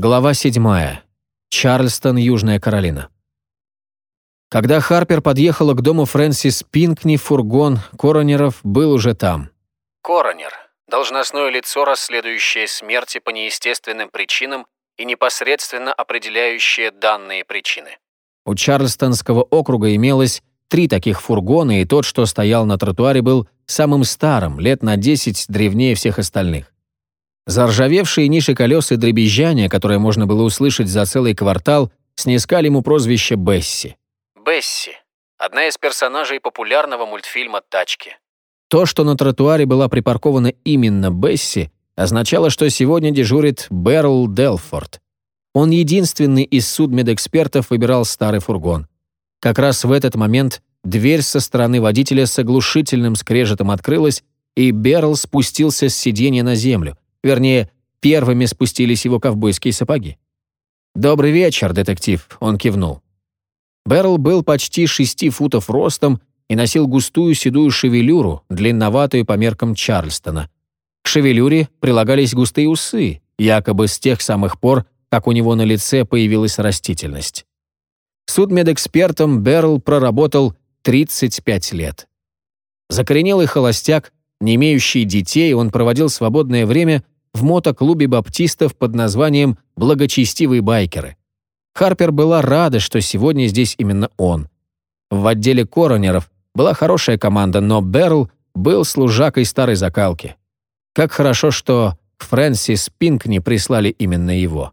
Глава 7. Чарльстон, Южная Каролина. Когда Харпер подъехала к дому Фрэнсис Пинкни, фургон коронеров был уже там. Коронер – должностное лицо, расследующее смерти по неестественным причинам и непосредственно определяющее данные причины. У Чарльстонского округа имелось три таких фургона, и тот, что стоял на тротуаре, был самым старым, лет на 10 древнее всех остальных. Заржавевшие ниши колес и дребезжание, которое можно было услышать за целый квартал, снискали ему прозвище Бесси. Бесси – одна из персонажей популярного мультфильма «Тачки». То, что на тротуаре была припаркована именно Бесси, означало, что сегодня дежурит Берл Делфорд. Он единственный из судмедэкспертов выбирал старый фургон. Как раз в этот момент дверь со стороны водителя с оглушительным скрежетом открылась, и Берл спустился с сиденья на землю – Вернее, первыми спустились его ковбойские сапоги. «Добрый вечер, детектив», — он кивнул. Берл был почти шести футов ростом и носил густую седую шевелюру, длинноватую по меркам Чарльстона. К шевелюре прилагались густые усы, якобы с тех самых пор, как у него на лице появилась растительность. Судмедэкспертом Берл проработал 35 лет. Закоренелый холостяк, не имеющий детей, он проводил свободное время в мотоклубе баптистов под названием «Благочестивые байкеры». Харпер была рада, что сегодня здесь именно он. В отделе коронеров была хорошая команда, но Берл был служакой старой закалки. Как хорошо, что Фрэнсис Пинкни прислали именно его.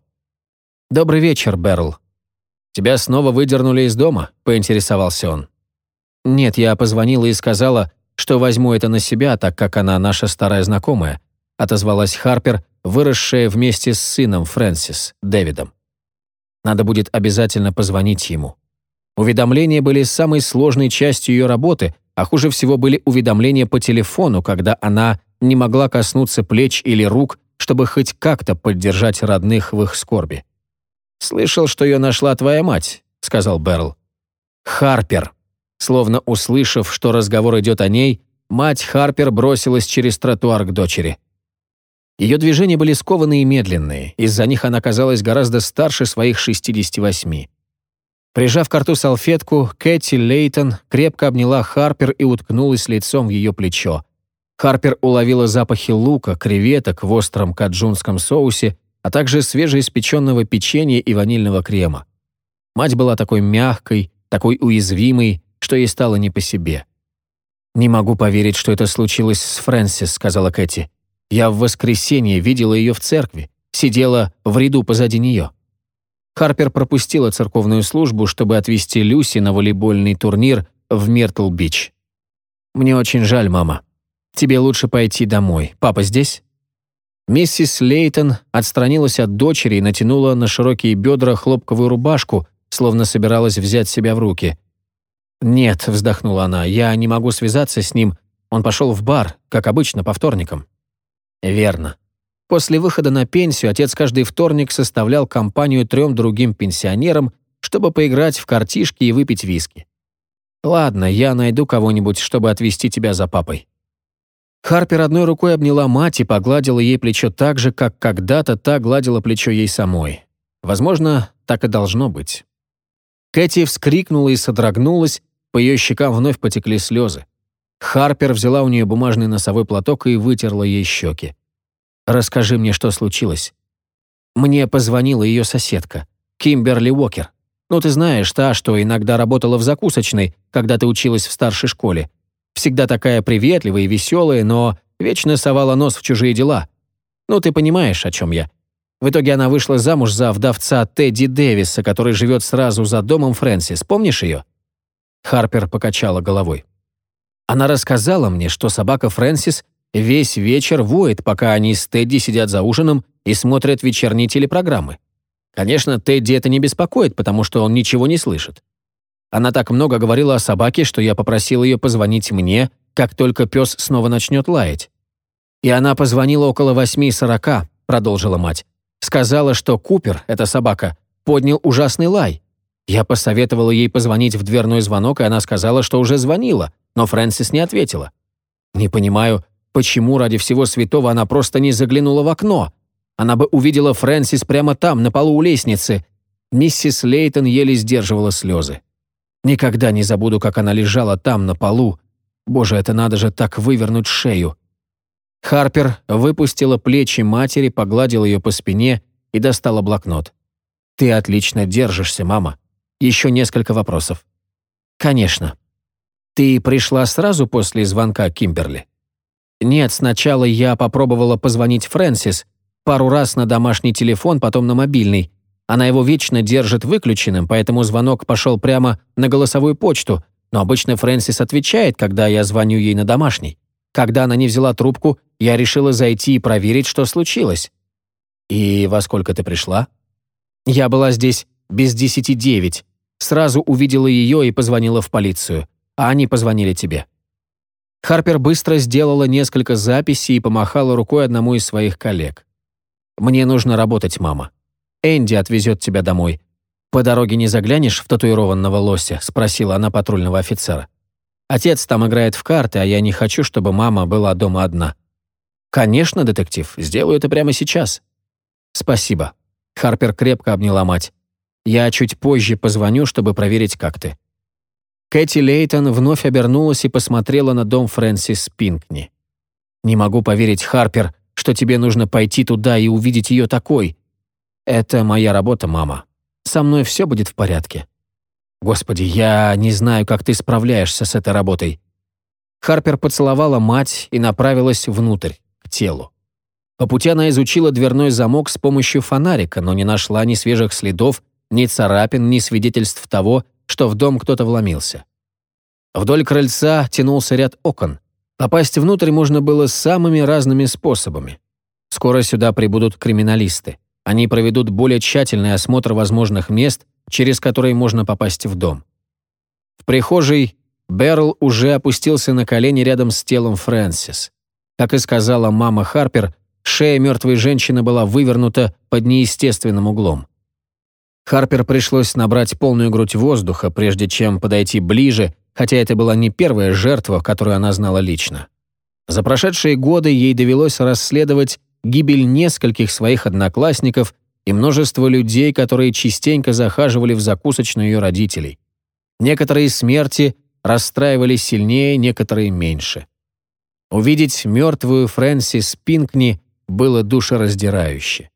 «Добрый вечер, Берл». «Тебя снова выдернули из дома?» — поинтересовался он. «Нет, я позвонила и сказала, что возьму это на себя, так как она наша старая знакомая», отозвалась Харпер, выросшая вместе с сыном Фрэнсис, Дэвидом. «Надо будет обязательно позвонить ему». Уведомления были самой сложной частью ее работы, а хуже всего были уведомления по телефону, когда она не могла коснуться плеч или рук, чтобы хоть как-то поддержать родных в их скорби. «Слышал, что ее нашла твоя мать», — сказал Берл. «Харпер», Словно услышав, что разговор идет о ней, мать Харпер бросилась через тротуар к дочери. Ее движения были скованные и медленные, из-за них она казалась гораздо старше своих 68. Прижав к рту салфетку, Кэти Лейтон крепко обняла Харпер и уткнулась лицом в ее плечо. Харпер уловила запахи лука, креветок в остром каджунском соусе, а также свежеиспеченного печенья и ванильного крема. Мать была такой мягкой, такой уязвимой, что ей стало не по себе. «Не могу поверить, что это случилось с Фрэнсис», — сказала Кэти. «Я в воскресенье видела ее в церкви, сидела в ряду позади нее». Харпер пропустила церковную службу, чтобы отвезти Люси на волейбольный турнир в Миртл-Бич. «Мне очень жаль, мама. Тебе лучше пойти домой. Папа здесь?» Миссис Лейтон отстранилась от дочери и натянула на широкие бедра хлопковую рубашку, словно собиралась взять себя в руки. «Нет», — вздохнула она, — «я не могу связаться с ним. Он пошел в бар, как обычно, по вторникам». «Верно. После выхода на пенсию отец каждый вторник составлял компанию трем другим пенсионерам, чтобы поиграть в картишки и выпить виски. Ладно, я найду кого-нибудь, чтобы отвезти тебя за папой». Харпер одной рукой обняла мать и погладила ей плечо так же, как когда-то та гладила плечо ей самой. Возможно, так и должно быть. Кэти вскрикнула и содрогнулась, по ее щекам вновь потекли слезы. Харпер взяла у нее бумажный носовой платок и вытерла ей щеки. «Расскажи мне, что случилось». Мне позвонила ее соседка, Кимберли Уокер. Ну, ты знаешь, та, что иногда работала в закусочной, когда ты училась в старшей школе. Всегда такая приветливая и веселая, но вечно совала нос в чужие дела. Ну, ты понимаешь, о чем я. В итоге она вышла замуж за вдовца Тедди Дэвиса, который живет сразу за домом Фрэнсис. Помнишь ее?» Харпер покачала головой. Она рассказала мне, что собака Фрэнсис весь вечер воет, пока они с Тедди сидят за ужином и смотрят вечерние телепрограммы. Конечно, Тедди это не беспокоит, потому что он ничего не слышит. Она так много говорила о собаке, что я попросил ее позвонить мне, как только пес снова начнет лаять. И она позвонила около восьми сорока, продолжила мать. Сказала, что Купер, эта собака, поднял ужасный лай. Я посоветовала ей позвонить в дверной звонок, и она сказала, что уже звонила, но Фрэнсис не ответила. Не понимаю, почему ради всего святого она просто не заглянула в окно. Она бы увидела Фрэнсис прямо там, на полу у лестницы. Миссис Лейтон еле сдерживала слезы. Никогда не забуду, как она лежала там, на полу. Боже, это надо же так вывернуть шею. Харпер выпустила плечи матери, погладила ее по спине и достала блокнот. «Ты отлично держишься, мама. Еще несколько вопросов». «Конечно». «Ты пришла сразу после звонка Кимберли?» «Нет, сначала я попробовала позвонить Фрэнсис, пару раз на домашний телефон, потом на мобильный. Она его вечно держит выключенным, поэтому звонок пошел прямо на голосовую почту, но обычно Фрэнсис отвечает, когда я звоню ей на домашний. Когда она не взяла трубку, я решила зайти и проверить, что случилось. «И во сколько ты пришла?» «Я была здесь без десяти девять. Сразу увидела ее и позвонила в полицию. А они позвонили тебе». Харпер быстро сделала несколько записей и помахала рукой одному из своих коллег. «Мне нужно работать, мама. Энди отвезет тебя домой. По дороге не заглянешь в татуированного лося?» — спросила она патрульного офицера. «Отец там играет в карты, а я не хочу, чтобы мама была дома одна». «Конечно, детектив, сделаю это прямо сейчас». «Спасибо». Харпер крепко обняла мать. «Я чуть позже позвоню, чтобы проверить, как ты». Кэти Лейтон вновь обернулась и посмотрела на дом Фрэнсис Пинкни. «Не могу поверить, Харпер, что тебе нужно пойти туда и увидеть ее такой. Это моя работа, мама. Со мной все будет в порядке. Господи, я не знаю, как ты справляешься с этой работой. Харпер поцеловала мать и направилась внутрь, к телу. По пути она изучила дверной замок с помощью фонарика, но не нашла ни свежих следов, ни царапин, ни свидетельств того, что в дом кто-то вломился. Вдоль крыльца тянулся ряд окон. Попасть внутрь можно было самыми разными способами. Скоро сюда прибудут криминалисты. Они проведут более тщательный осмотр возможных мест, через которые можно попасть в дом. В прихожей Берл уже опустился на колени рядом с телом Фрэнсис. Как и сказала мама Харпер, шея мертвой женщины была вывернута под неестественным углом. Харпер пришлось набрать полную грудь воздуха, прежде чем подойти ближе хотя это была не первая жертва, которую она знала лично. За прошедшие годы ей довелось расследовать гибель нескольких своих одноклассников и множество людей, которые частенько захаживали в закусочную ее родителей. Некоторые смерти расстраивали сильнее, некоторые меньше. Увидеть мертвую Фрэнсис Пинкни было душераздирающе.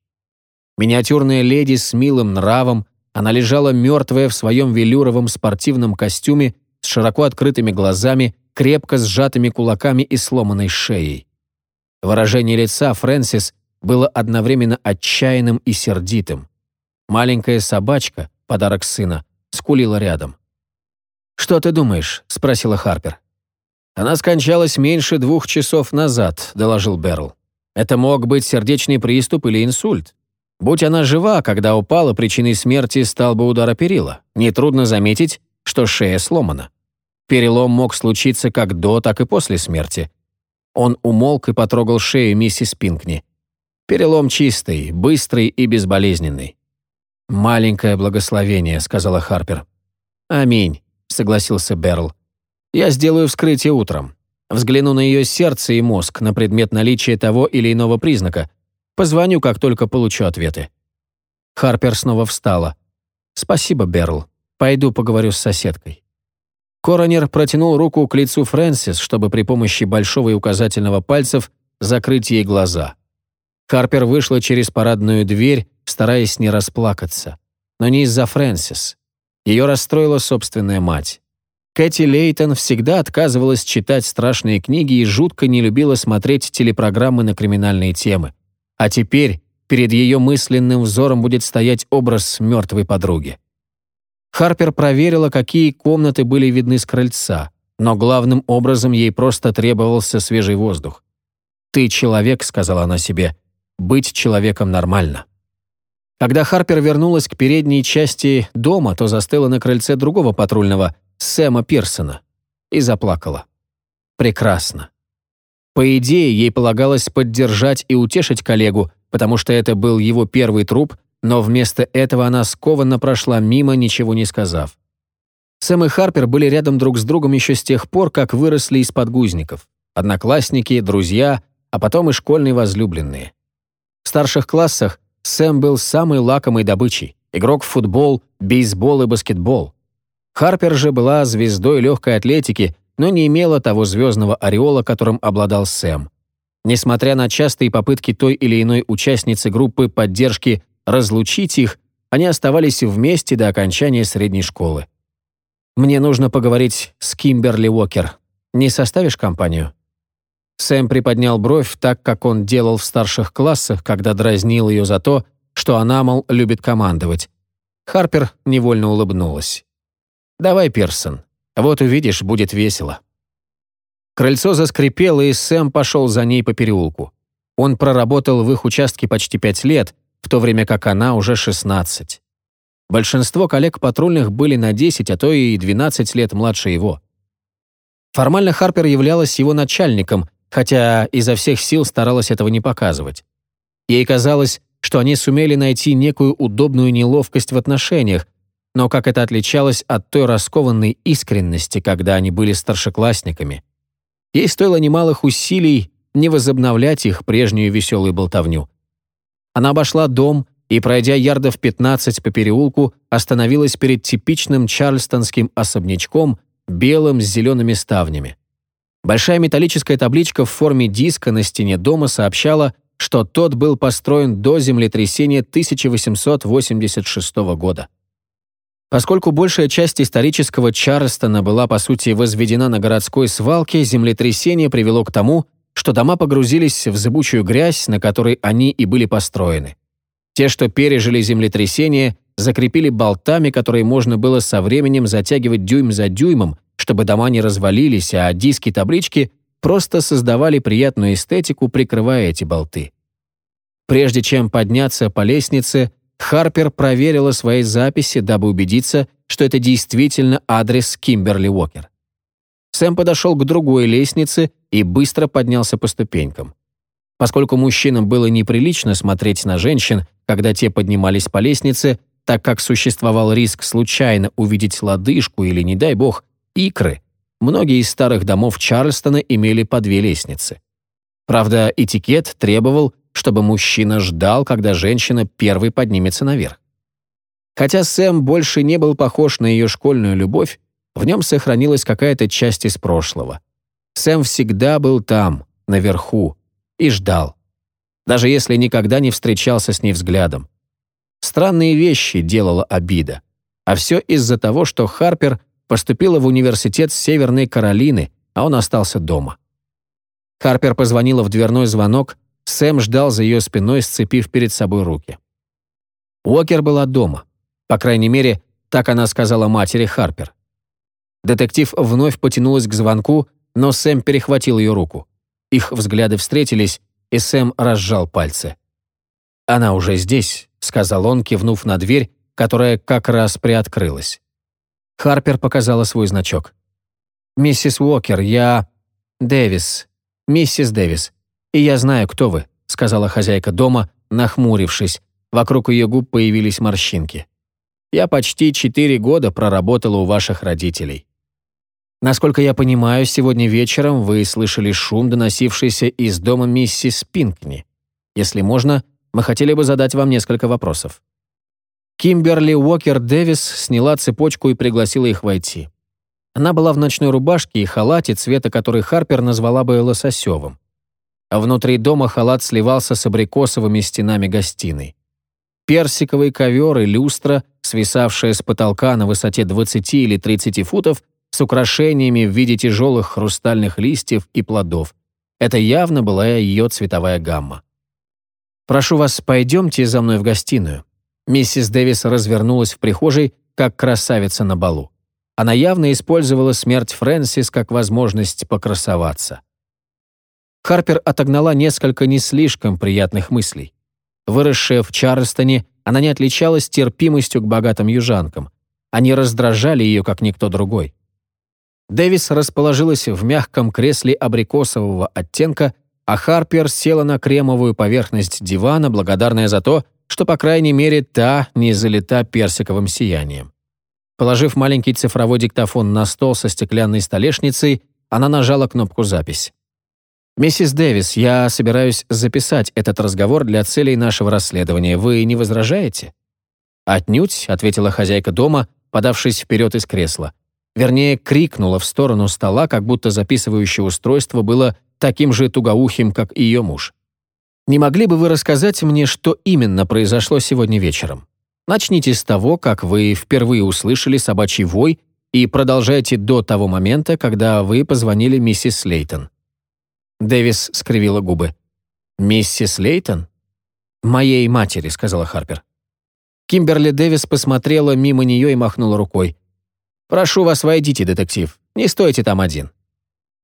Миниатюрная леди с милым нравом, она лежала мертвая в своем велюровом спортивном костюме с широко открытыми глазами, крепко сжатыми кулаками и сломанной шеей. Выражение лица Фрэнсис было одновременно отчаянным и сердитым. Маленькая собачка, подарок сына, скулила рядом. «Что ты думаешь?» — спросила Харпер. «Она скончалась меньше двух часов назад», — доложил Берл. «Это мог быть сердечный приступ или инсульт. Будь она жива, когда упала, причиной смерти стал бы удар о перила. Нетрудно заметить, что шея сломана. Перелом мог случиться как до, так и после смерти. Он умолк и потрогал шею миссис Пинкни. Перелом чистый, быстрый и безболезненный. «Маленькое благословение», — сказала Харпер. «Аминь», — согласился Берл. «Я сделаю вскрытие утром. Взгляну на ее сердце и мозг на предмет наличия того или иного признака. Позвоню, как только получу ответы». Харпер снова встала. «Спасибо, Берл. Пойду поговорю с соседкой». Коронер протянул руку к лицу Фрэнсис, чтобы при помощи большого и указательного пальцев закрыть ей глаза. Харпер вышла через парадную дверь, стараясь не расплакаться. Но не из-за Фрэнсис. Ее расстроила собственная мать. Кэти Лейтон всегда отказывалась читать страшные книги и жутко не любила смотреть телепрограммы на криминальные темы. А теперь перед ее мысленным взором будет стоять образ мертвой подруги. Харпер проверила, какие комнаты были видны с крыльца, но главным образом ей просто требовался свежий воздух. «Ты человек», — сказала она себе, — «быть человеком нормально». Когда Харпер вернулась к передней части дома, то застыла на крыльце другого патрульного, Сэма Пирсона, и заплакала. Прекрасно. По идее, ей полагалось поддержать и утешить коллегу, потому что это был его первый труп, но вместо этого она скованно прошла мимо, ничего не сказав. Сэм и Харпер были рядом друг с другом еще с тех пор, как выросли из подгузников. Одноклассники, друзья, а потом и школьные возлюбленные. В старших классах Сэм был самой лакомой добычей. Игрок в футбол, бейсбол и баскетбол. Харпер же была звездой легкой атлетики, но не имела того звездного ореола, которым обладал Сэм. Несмотря на частые попытки той или иной участницы группы поддержки разлучить их, они оставались вместе до окончания средней школы. «Мне нужно поговорить с Кимберли Уокер. Не составишь компанию?» Сэм приподнял бровь так, как он делал в старших классах, когда дразнил ее за то, что она, мол, любит командовать. Харпер невольно улыбнулась. «Давай, Персон. Вот увидишь, будет весело». Крыльцо заскрипело, и Сэм пошел за ней по переулку. Он проработал в их участке почти пять лет, в то время как она уже 16. Большинство коллег патрульных были на 10, а то и 12 лет младше его. Формально Харпер являлась его начальником, хотя изо всех сил старалась этого не показывать. Ей казалось, что они сумели найти некую удобную неловкость в отношениях, но как это отличалось от той раскованной искренности, когда они были старшеклассниками. Ей стоило немалых усилий не возобновлять их прежнюю веселую болтовню. Она обошла дом и, пройдя ярдов 15 по переулку, остановилась перед типичным чарльстонским особнячком, белым с зелеными ставнями. Большая металлическая табличка в форме диска на стене дома сообщала, что тот был построен до землетрясения 1886 года. Поскольку большая часть исторического Чарльстона была, по сути, возведена на городской свалке, землетрясение привело к тому, что дома погрузились в зыбучую грязь, на которой они и были построены. Те, что пережили землетрясение, закрепили болтами, которые можно было со временем затягивать дюйм за дюймом, чтобы дома не развалились, а диски-таблички просто создавали приятную эстетику, прикрывая эти болты. Прежде чем подняться по лестнице, Харпер проверила свои записи, дабы убедиться, что это действительно адрес Кимберли Уокер. Сэм подошел к другой лестнице и быстро поднялся по ступенькам. Поскольку мужчинам было неприлично смотреть на женщин, когда те поднимались по лестнице, так как существовал риск случайно увидеть лодыжку или, не дай бог, икры, многие из старых домов Чарльстона имели по две лестницы. Правда, этикет требовал, чтобы мужчина ждал, когда женщина первой поднимется наверх. Хотя Сэм больше не был похож на ее школьную любовь, в нем сохранилась какая-то часть из прошлого. Сэм всегда был там, наверху, и ждал. Даже если никогда не встречался с ней взглядом. Странные вещи делала обида. А все из-за того, что Харпер поступила в университет Северной Каролины, а он остался дома. Харпер позвонила в дверной звонок, Сэм ждал за ее спиной, сцепив перед собой руки. Уокер была дома. По крайней мере, так она сказала матери Харпер. Детектив вновь потянулась к звонку, но Сэм перехватил ее руку. Их взгляды встретились, и Сэм разжал пальцы. «Она уже здесь», — сказал он, кивнув на дверь, которая как раз приоткрылась. Харпер показала свой значок. «Миссис Уокер, я...» «Дэвис. Миссис Дэвис. И я знаю, кто вы», — сказала хозяйка дома, нахмурившись. Вокруг ее губ появились морщинки. «Я почти четыре года проработала у ваших родителей. Насколько я понимаю, сегодня вечером вы слышали шум, доносившийся из дома миссис Пинкни. Если можно, мы хотели бы задать вам несколько вопросов». Кимберли Уокер Дэвис сняла цепочку и пригласила их войти. Она была в ночной рубашке и халате, цвета который Харпер назвала бы лососевым. А внутри дома халат сливался с абрикосовыми стенами гостиной. Персиковый ковер и люстра, свисавшая с потолка на высоте 20 или 30 футов, с украшениями в виде тяжелых хрустальных листьев и плодов. Это явно была ее цветовая гамма. «Прошу вас, пойдемте за мной в гостиную». Миссис Дэвис развернулась в прихожей, как красавица на балу. Она явно использовала смерть Фрэнсис как возможность покрасоваться. Харпер отогнала несколько не слишком приятных мыслей. Выросшая в Чарльстоне, она не отличалась терпимостью к богатым южанкам. Они раздражали ее, как никто другой. Дэвис расположилась в мягком кресле абрикосового оттенка, а Харпер села на кремовую поверхность дивана, благодарная за то, что, по крайней мере, та не залита персиковым сиянием. Положив маленький цифровой диктофон на стол со стеклянной столешницей, она нажала кнопку «Запись». «Миссис Дэвис, я собираюсь записать этот разговор для целей нашего расследования. Вы не возражаете?» «Отнюдь», — ответила хозяйка дома, подавшись вперед из кресла. Вернее, крикнула в сторону стола, как будто записывающее устройство было таким же тугоухим, как и ее муж. «Не могли бы вы рассказать мне, что именно произошло сегодня вечером? Начните с того, как вы впервые услышали собачий вой и продолжайте до того момента, когда вы позвонили миссис Лейтон». Дэвис скривила губы. «Миссис Лейтон?» «Моей матери», — сказала Харпер. Кимберли Дэвис посмотрела мимо нее и махнула рукой. «Прошу вас, войдите, детектив. Не стойте там один».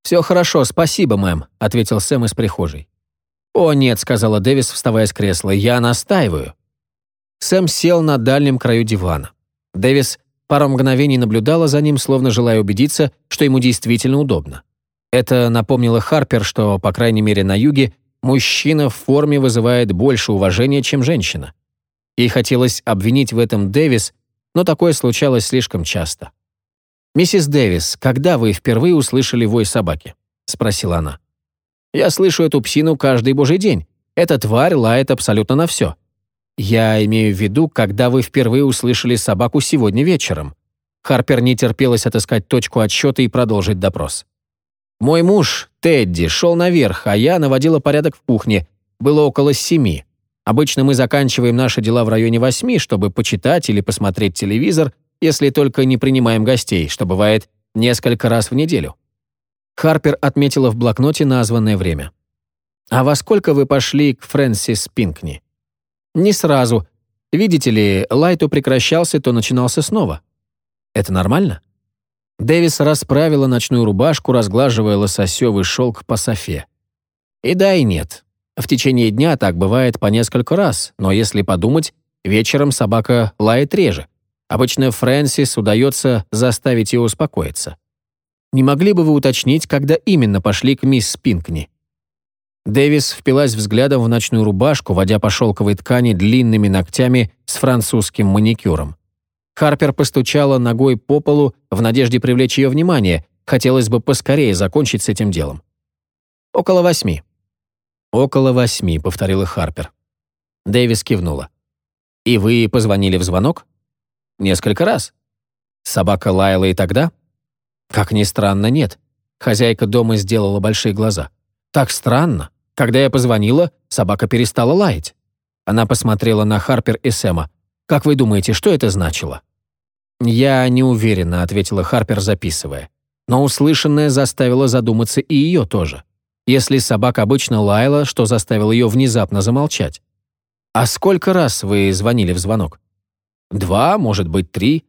«Все хорошо, спасибо, мэм», — ответил Сэм из прихожей. «О, нет», — сказала Дэвис, вставая с кресла, — «я настаиваю». Сэм сел на дальнем краю дивана. Дэвис пару мгновений наблюдала за ним, словно желая убедиться, что ему действительно удобно. Это напомнило Харпер, что, по крайней мере, на юге мужчина в форме вызывает больше уважения, чем женщина. Ей хотелось обвинить в этом Дэвис, но такое случалось слишком часто. «Миссис Дэвис, когда вы впервые услышали вой собаки?» — спросила она. «Я слышу эту псину каждый божий день. Эта тварь лает абсолютно на все. Я имею в виду, когда вы впервые услышали собаку сегодня вечером». Харпер не терпелось отыскать точку отсчета и продолжить допрос. «Мой муж, Тедди, шел наверх, а я наводила порядок в кухне. Было около семи. Обычно мы заканчиваем наши дела в районе восьми, чтобы почитать или посмотреть телевизор, если только не принимаем гостей, что бывает несколько раз в неделю. Харпер отметила в блокноте названное время. «А во сколько вы пошли к Фрэнсис Пинкни?» «Не сразу. Видите ли, Лайту прекращался, то начинался снова. Это нормально?» Дэвис расправила ночную рубашку, разглаживая лососевый шелк по софе. «И да, и нет. В течение дня так бывает по несколько раз, но если подумать, вечером собака лает реже. Обычно Фрэнсис удается заставить ее успокоиться. Не могли бы вы уточнить, когда именно пошли к мисс Пинкни? Дэвис впилась взглядом в ночную рубашку, водя по шелковой ткани длинными ногтями с французским маникюром. Харпер постучала ногой по полу в надежде привлечь ее внимание. Хотелось бы поскорее закончить с этим делом. Около восьми. «Около восьми», — повторила Харпер. Дэвис кивнула. «И вы позвонили в звонок?» «Несколько раз». «Собака лаяла и тогда?» «Как ни странно, нет». Хозяйка дома сделала большие глаза. «Так странно. Когда я позвонила, собака перестала лаять». Она посмотрела на Харпер и Сэма. «Как вы думаете, что это значило?» «Я не уверена», — ответила Харпер, записывая. Но услышанное заставило задуматься и ее тоже если собака обычно лаяла, что заставило ее внезапно замолчать. «А сколько раз вы звонили в звонок?» «Два, может быть, три.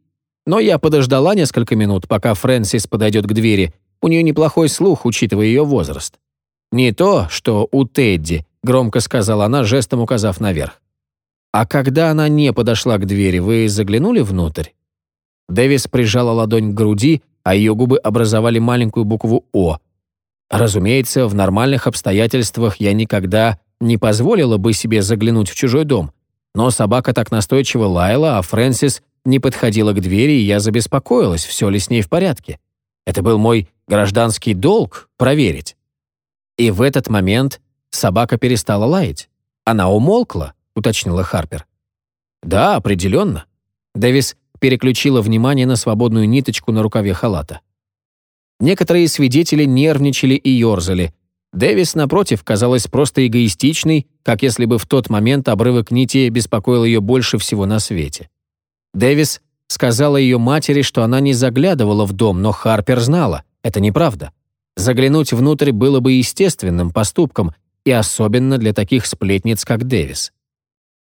Но я подождала несколько минут, пока Фрэнсис подойдет к двери. У нее неплохой слух, учитывая ее возраст. Не то, что у Тедди», — громко сказала она, жестом указав наверх. «А когда она не подошла к двери, вы заглянули внутрь?» Дэвис прижала ладонь к груди, а ее губы образовали маленькую букву «О», Разумеется, в нормальных обстоятельствах я никогда не позволила бы себе заглянуть в чужой дом, но собака так настойчиво лаяла, а Фрэнсис не подходила к двери, и я забеспокоилась, все ли с ней в порядке. Это был мой гражданский долг — проверить. И в этот момент собака перестала лаять. Она умолкла, уточнила Харпер. Да, определенно. Дэвис переключила внимание на свободную ниточку на рукаве халата. Некоторые свидетели нервничали и ерзали. Дэвис, напротив, казалась просто эгоистичной, как если бы в тот момент обрывок нити беспокоил ее больше всего на свете. Дэвис сказала ее матери, что она не заглядывала в дом, но Харпер знала, это неправда. Заглянуть внутрь было бы естественным поступком, и особенно для таких сплетниц, как Дэвис.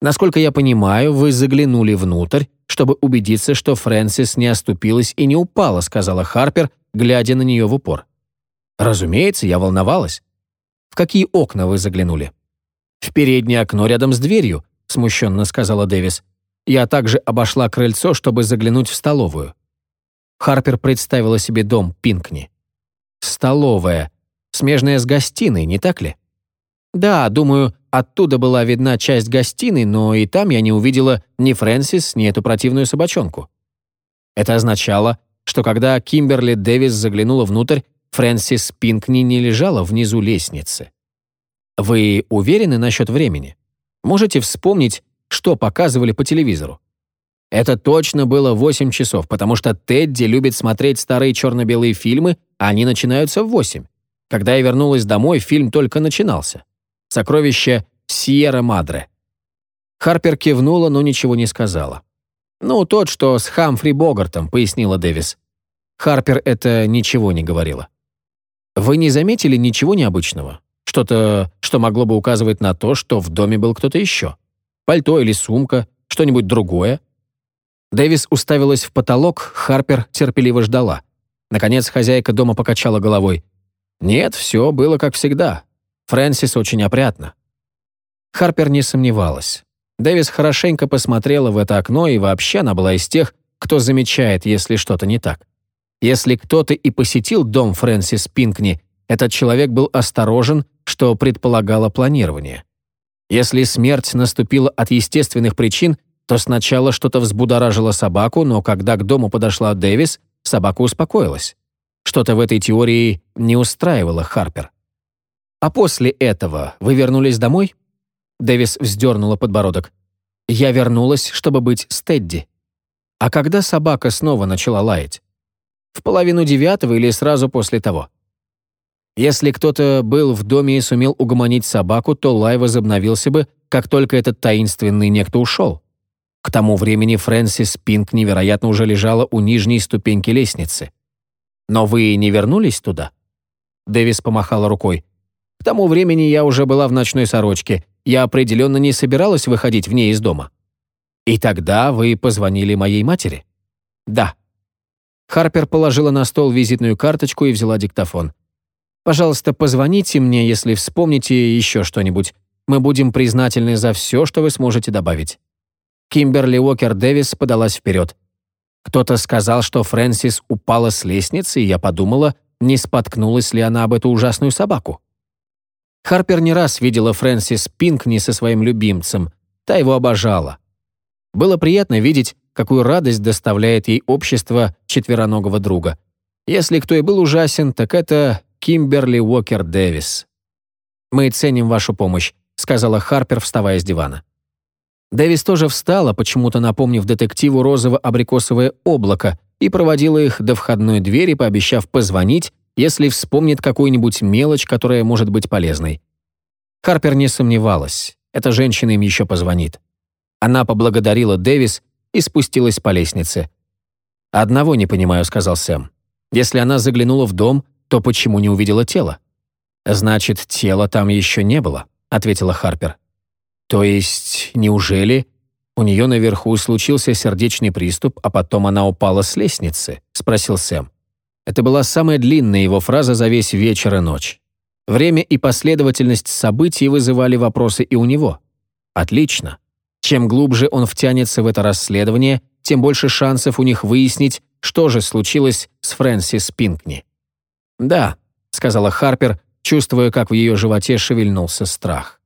Насколько я понимаю, вы заглянули внутрь, чтобы убедиться, что Фрэнсис не оступилась и не упала, сказала Харпер, глядя на нее в упор. Разумеется, я волновалась. В какие окна вы заглянули? В переднее окно рядом с дверью, смущенно сказала Дэвис. Я также обошла крыльцо, чтобы заглянуть в столовую. Харпер представила себе дом Пинкни. Столовая, смежная с гостиной, не так ли? Да, думаю, оттуда была видна часть гостиной, но и там я не увидела ни Фрэнсис, ни эту противную собачонку. Это означало, что когда Кимберли Дэвис заглянула внутрь, Фрэнсис Пинкни не лежала внизу лестницы. Вы уверены насчет времени? Можете вспомнить, что показывали по телевизору? Это точно было 8 часов, потому что Тедди любит смотреть старые черно-белые фильмы, а они начинаются в 8. Когда я вернулась домой, фильм только начинался. Сокровище Сьерра Мадре. Харпер кивнула, но ничего не сказала. «Ну, тот, что с Хамфри Богартом», — пояснила Дэвис. Харпер это ничего не говорила. «Вы не заметили ничего необычного? Что-то, что могло бы указывать на то, что в доме был кто-то еще? Пальто или сумка? Что-нибудь другое?» Дэвис уставилась в потолок, Харпер терпеливо ждала. Наконец хозяйка дома покачала головой. «Нет, все было как всегда. Фрэнсис очень опрятно». Харпер не сомневалась. Дэвис хорошенько посмотрела в это окно, и вообще она была из тех, кто замечает, если что-то не так. Если кто-то и посетил дом Фрэнсис Пинкни, этот человек был осторожен, что предполагало планирование. Если смерть наступила от естественных причин, то сначала что-то взбудоражило собаку, но когда к дому подошла Дэвис, собака успокоилась. Что-то в этой теории не устраивало Харпер. «А после этого вы вернулись домой?» Дэвис вздернула подбородок. «Я вернулась, чтобы быть с Тедди». «А когда собака снова начала лаять?» «В половину девятого или сразу после того?» Если кто-то был в доме и сумел угомонить собаку, то лай возобновился бы, как только этот таинственный некто ушел. К тому времени Фрэнсис Пинк невероятно уже лежала у нижней ступеньки лестницы. «Но вы не вернулись туда?» Дэвис помахала рукой. «К тому времени я уже была в ночной сорочке я определенно не собиралась выходить в ней из дома. И тогда вы позвонили моей матери? Да. Харпер положила на стол визитную карточку и взяла диктофон. «Пожалуйста, позвоните мне, если вспомните еще что-нибудь. Мы будем признательны за все, что вы сможете добавить». Кимберли Уокер Дэвис подалась вперед. Кто-то сказал, что Фрэнсис упала с лестницы, и я подумала, не споткнулась ли она об эту ужасную собаку. Харпер не раз видела Фрэнсис Пинкни со своим любимцем, та его обожала. Было приятно видеть, какую радость доставляет ей общество четвероногого друга. Если кто и был ужасен, так это Кимберли Уокер Дэвис. «Мы ценим вашу помощь», — сказала Харпер, вставая с дивана. Дэвис тоже встала, почему-то напомнив детективу розово-абрикосовое облако, и проводила их до входной двери, пообещав позвонить, если вспомнит какую-нибудь мелочь, которая может быть полезной. Харпер не сомневалась, эта женщина им еще позвонит. Она поблагодарила Дэвис и спустилась по лестнице. «Одного не понимаю», — сказал Сэм. «Если она заглянула в дом, то почему не увидела тело?» «Значит, тела там еще не было», — ответила Харпер. «То есть, неужели у нее наверху случился сердечный приступ, а потом она упала с лестницы?» — спросил Сэм. Это была самая длинная его фраза за весь вечер и ночь. Время и последовательность событий вызывали вопросы и у него. Отлично. Чем глубже он втянется в это расследование, тем больше шансов у них выяснить, что же случилось с Фрэнсис Пинкни. «Да», — сказала Харпер, чувствуя, как в ее животе шевельнулся страх.